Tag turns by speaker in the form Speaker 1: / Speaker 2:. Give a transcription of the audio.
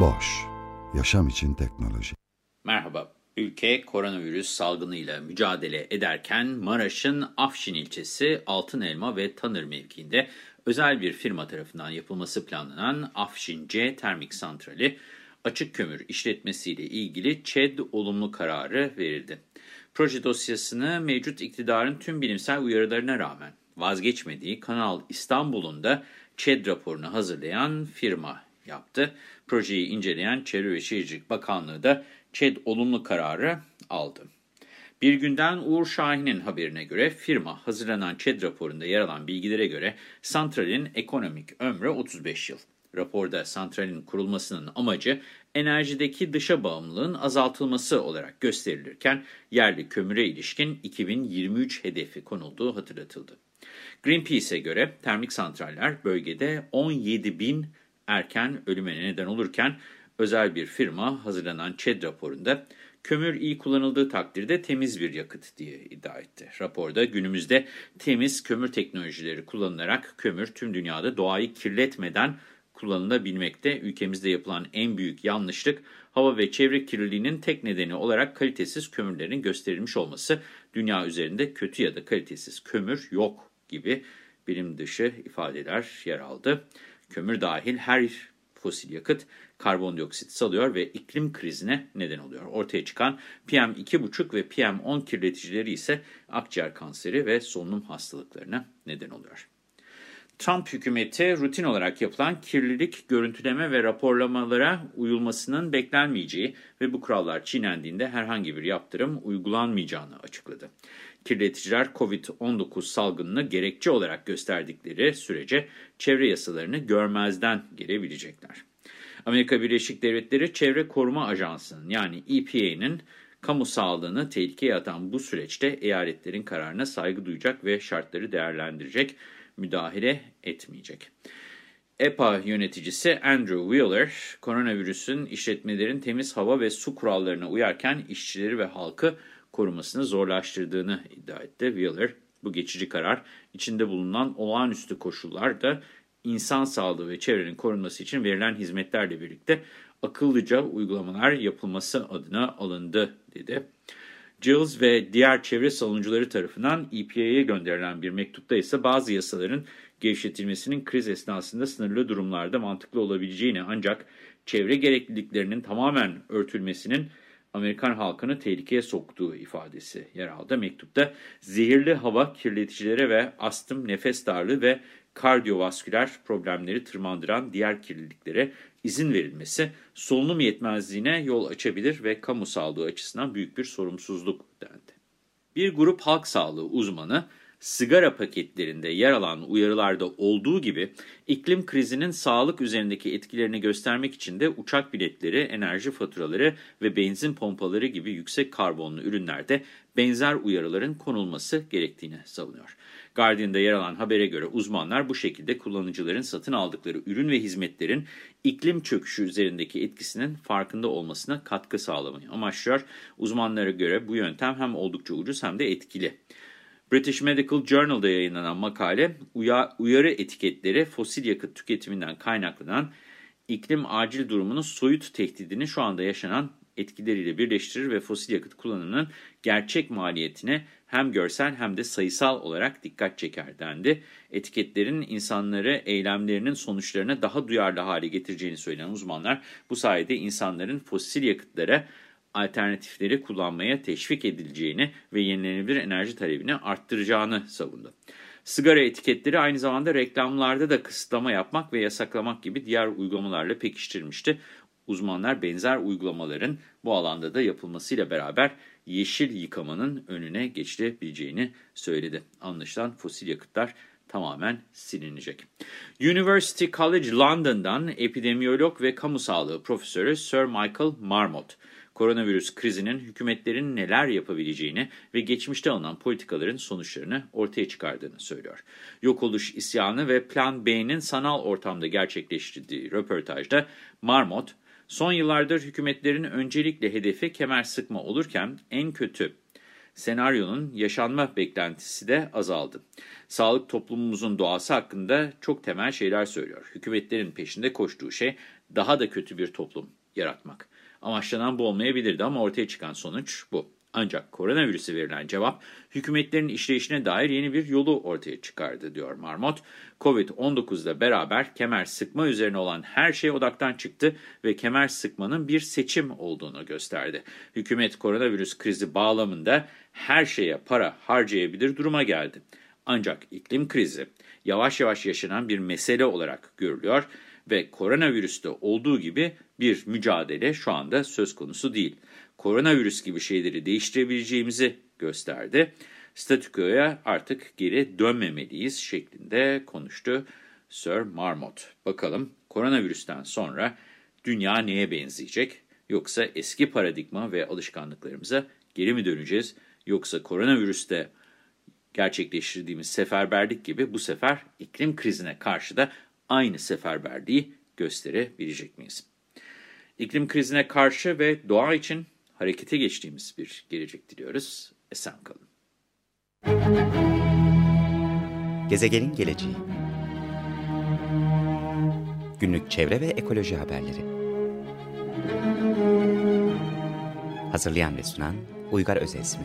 Speaker 1: Boş, yaşam için teknoloji.
Speaker 2: Merhaba. Ülke koronavirüs salgınıyla mücadele ederken Maraş'ın Afşin ilçesi Altın Elma ve Tanır mevkiinde özel bir firma tarafından yapılması planlanan Afşin C termik santrali açık kömür işletmesiyle ilgili ÇED olumlu kararı verildi. Proje dosyasını mevcut iktidarın tüm bilimsel uyarılarına rağmen vazgeçmediği Kanal İstanbul'un da ÇED raporunu hazırlayan firma yaptı. Projeyi inceleyen Çevre ve Şehircilik Bakanlığı da ÇED olumlu kararı aldı. Bir günden Uğur Şahin'in haberine göre firma hazırlanan ÇED raporunda yer alan bilgilere göre santralin ekonomik ömrü 35 yıl. Raporda santralin kurulmasının amacı enerjideki dışa bağımlılığın azaltılması olarak gösterilirken yerli kömüre ilişkin 2023 hedefi konulduğu hatırlatıldı. Greenpeace'e göre termik santraller bölgede 17 bin erken ölüme neden olurken özel bir firma hazırlanan ÇED raporunda kömür iyi kullanıldığı takdirde temiz bir yakıt diye iddia etti. Raporda günümüzde temiz kömür teknolojileri kullanılarak kömür tüm dünyada doğayı kirletmeden kullanılabilmekte. Ülkemizde yapılan en büyük yanlışlık hava ve çevre kirliliğinin tek nedeni olarak kalitesiz kömürlerin gösterilmiş olması. Dünya üzerinde kötü ya da kalitesiz kömür yok gibi bilim dışı ifadeler yer aldı. Kömür dahil her fosil yakıt karbondioksit salıyor ve iklim krizine neden oluyor. Ortaya çıkan PM2,5 ve PM10 kirleticileri ise akciğer kanseri ve solunum hastalıklarına neden oluyor. Trump hükümeti rutin olarak yapılan kirlilik, görüntüleme ve raporlamalara uyulmasının beklenmeyeceği ve bu kurallar çiğnendiğinde herhangi bir yaptırım uygulanmayacağını açıkladı. Kirleticiler COVID-19 salgınını gerekçe olarak gösterdikleri sürece çevre yasalarını görmezden gelebilecekler. Amerika Birleşik Devletleri Çevre Koruma Ajansı'nın yani EPA'nın kamu sağlığını tehlikeye atan bu süreçte eyaletlerin kararına saygı duyacak ve şartları değerlendirecek müdahale etmeyecek. EPA yöneticisi Andrew Wheeler, koronavirüsün işletmelerin temiz hava ve su kurallarına uyarken işçileri ve halkı korumasını zorlaştırdığını iddia etti. Wheeler, bu geçici karar içinde bulunan olağanüstü koşullarda insan sağlığı ve çevrenin korunması için verilen hizmetlerle birlikte akıllıca uygulamalar yapılması adına alındı dedi. Giles ve diğer çevre savunucuları tarafından EPA'ya gönderilen bir mektupta ise bazı yasaların gevşetilmesinin kriz esnasında sınırlı durumlarda mantıklı olabileceğini ancak çevre gerekliliklerinin tamamen örtülmesinin Amerikan halkını tehlikeye soktuğu ifadesi yer aldı. Mektupta zehirli hava kirleticilere ve astım, nefes darlığı ve kardiyovasküler problemleri tırmandıran diğer kirliliklere izin verilmesi solunum yetmezliğine yol açabilir ve kamu sağlığı açısından büyük bir sorumsuzluk dendi. Bir grup halk sağlığı uzmanı sigara paketlerinde yer alan uyarılarda olduğu gibi iklim krizinin sağlık üzerindeki etkilerini göstermek için de uçak biletleri, enerji faturaları ve benzin pompaları gibi yüksek karbonlu ürünlerde benzer uyarıların konulması gerektiğini savunuyor. Guardian'da yer alan habere göre uzmanlar bu şekilde kullanıcıların satın aldıkları ürün ve hizmetlerin iklim çöküşü üzerindeki etkisinin farkında olmasına katkı sağlamayı amaçlıyor. Uzmanlara göre bu yöntem hem oldukça ucuz hem de etkili. British Medical Journal'da yayınlanan makale, uyarı etiketleri fosil yakıt tüketiminden kaynaklanan iklim acil durumunun soyut tehdidini şu anda yaşanan etkileriyle birleştirir ve fosil yakıt kullanımının gerçek maliyetine hem görsel hem de sayısal olarak dikkat çeker dendi. Etiketlerin insanları eylemlerinin sonuçlarına daha duyarlı hale getireceğini söyleyen uzmanlar bu sayede insanların fosil yakıtlara alternatifleri kullanmaya teşvik edileceğini ve yenilenebilir enerji talebini arttıracağını savundu. Sigara etiketleri aynı zamanda reklamlarda da kısıtlama yapmak ve yasaklamak gibi diğer uygulamalarla pekiştirilmişti. Uzmanlar benzer uygulamaların bu alanda da yapılmasıyla beraber yeşil yıkamanın önüne geçilebileceğini söyledi. Anlaşılan fosil yakıtlar tamamen silinecek. University College London'dan epidemiyolog ve kamu sağlığı profesörü Sir Michael Marmot, koronavirüs krizinin hükümetlerin neler yapabileceğini ve geçmişte alınan politikaların sonuçlarını ortaya çıkardığını söylüyor. Yok oluş isyanı ve Plan B'nin sanal ortamda gerçekleştirdiği röportajda Marmot, son yıllardır hükümetlerin öncelikle hedefi kemer sıkma olurken en kötü senaryonun yaşanma beklentisi de azaldı. Sağlık toplumumuzun doğası hakkında çok temel şeyler söylüyor. Hükümetlerin peşinde koştuğu şey daha da kötü bir toplum yaratmak. Amaçlanan bu olmayabilirdi ama ortaya çıkan sonuç bu. Ancak koronavirüse verilen cevap hükümetlerin işleyişine dair yeni bir yolu ortaya çıkardı diyor Marmot. Covid-19 ile beraber kemer sıkma üzerine olan her şey odaktan çıktı ve kemer sıkmanın bir seçim olduğunu gösterdi. Hükümet koronavirüs krizi bağlamında her şeye para harcayabilir duruma geldi. Ancak iklim krizi yavaş yavaş yaşanan bir mesele olarak görülüyor ve koronavirüste olduğu gibi bir mücadele şu anda söz konusu değil. Koronavirüs gibi şeyleri değiştirebileceğimizi gösterdi. Statükoya artık geri dönmemeliyiz şeklinde konuştu Sir Marmot. Bakalım koronavirüsten sonra dünya neye benzeyecek? Yoksa eski paradigma ve alışkanlıklarımıza geri mi döneceğiz? Yoksa koronavirüste gerçekleştirdiğimiz seferberlik gibi bu sefer iklim krizine karşı da aynı seferberliği gösterebilecek miyiz? İklim krizine karşı ve doğa için harekete geçtiğimiz bir gelecek diliyoruz. Esen kalın.
Speaker 3: Gezegenin geleceği Günlük çevre ve ekoloji haberleri Hazırlayan ve sunan Uygar Özesmi